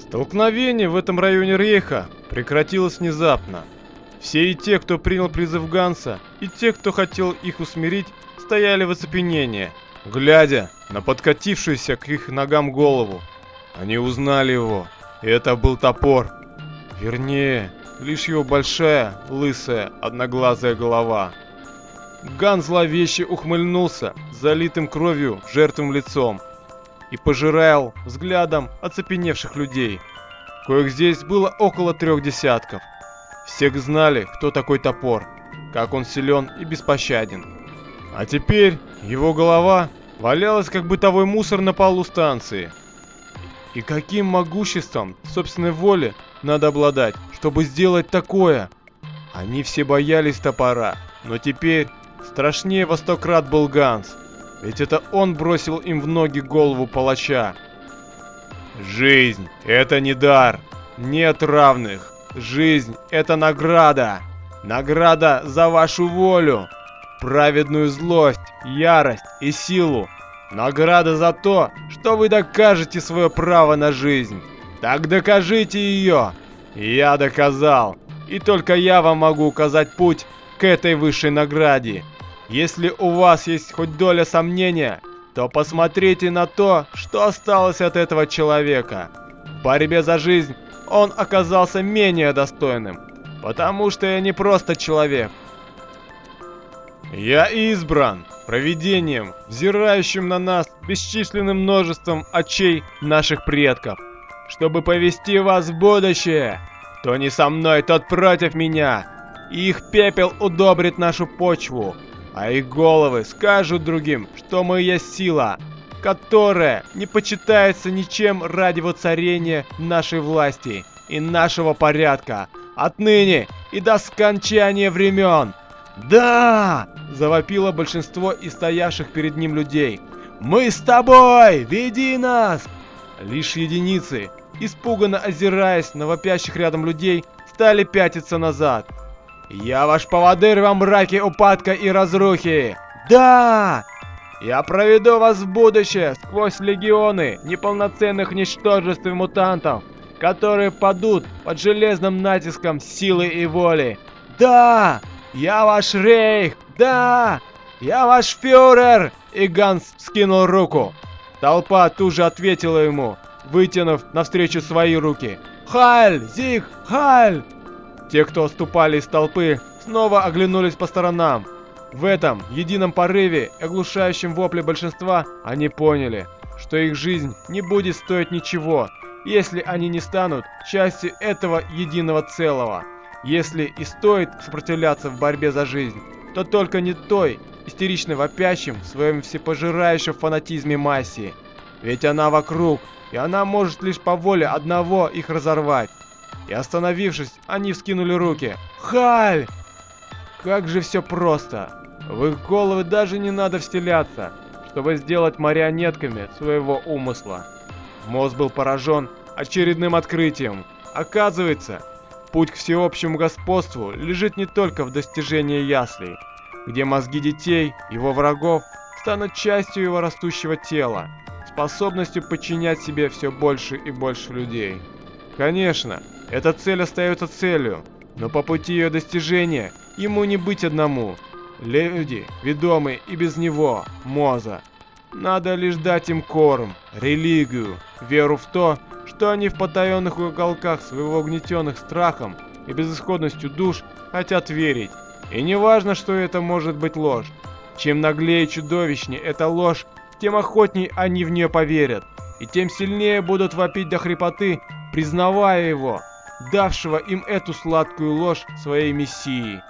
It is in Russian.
Столкновение в этом районе Рейха прекратилось внезапно. Все и те, кто принял призыв Ганса, и те, кто хотел их усмирить, стояли в оцепенении, глядя на подкатившуюся к их ногам голову. Они узнали его, это был топор. Вернее, лишь его большая, лысая, одноглазая голова. Ган зловеще ухмыльнулся, залитым кровью жертвым лицом, и пожирал взглядом оцепеневших людей. Коих здесь было около трех десятков. Всех знали, кто такой топор, как он силен и беспощаден. А теперь его голова валялась как бытовой мусор на полу станции. И каким могуществом собственной воли надо обладать, чтобы сделать такое? Они все боялись топора, но теперь страшнее во сто крат был Ганс. Ведь это он бросил им в ноги голову палача. Жизнь — это не дар, нет равных. Жизнь — это награда. Награда за вашу волю, праведную злость, ярость и силу. Награда за то, что вы докажете свое право на жизнь. Так докажите ее. Я доказал. И только я вам могу указать путь к этой высшей награде. Если у вас есть хоть доля сомнения, то посмотрите на то, что осталось от этого человека. В борьбе за жизнь он оказался менее достойным, потому что я не просто человек. Я избран провидением, взирающим на нас бесчисленным множеством очей наших предков, чтобы повести вас в будущее. Кто не со мной, тот против меня, их пепел удобрит нашу почву, а их головы скажут другим, что мы есть сила, которая не почитается ничем ради воцарения нашей власти и нашего порядка, отныне и до скончания времен. «Да!» – завопило большинство из стоявших перед ним людей. «Мы с тобой! Веди нас!» Лишь единицы, испуганно озираясь на вопящих рядом людей, стали пятиться назад. «Я ваш поводырь во мраке упадка и разрухи!» «Да!» «Я проведу вас в будущее сквозь легионы неполноценных ничтожеств и мутантов, которые падут под железным натиском силы и воли!» «Да! Я ваш рейх! Да! Я ваш фюрер!» И Ганс скинул руку. Толпа тут же ответила ему, вытянув навстречу свои руки. «Хайль! Зиг! Хайль!» Те, кто отступали из толпы, снова оглянулись по сторонам. В этом едином порыве, оглушающем вопле большинства, они поняли, что их жизнь не будет стоить ничего, если они не станут частью этого единого целого. Если и стоит сопротивляться в борьбе за жизнь, то только не той, истерично вопящим в своем всепожирающем фанатизме массе. Ведь она вокруг, и она может лишь по воле одного их разорвать. И остановившись, они вскинули руки. «Халь!» Как же все просто. В их головы даже не надо вселяться, чтобы сделать марионетками своего умысла. Мозг был поражен очередным открытием. Оказывается, путь к всеобщему господству лежит не только в достижении яслей, где мозги детей, его врагов, станут частью его растущего тела, способностью подчинять себе все больше и больше людей. Конечно, эта цель остается целью, но по пути ее достижения ему не быть одному. Люди, ведомые и без него, Моза. Надо лишь дать им корм, религию, веру в то, что они в потаенных уголках своего угнетенных страхом и безысходностью душ хотят верить. И не важно, что это может быть ложь. Чем наглее и чудовищнее эта ложь, тем охотней они в нее поверят, и тем сильнее будут вопить до хрипоты, признавая его, давшего им эту сладкую ложь своей мессией.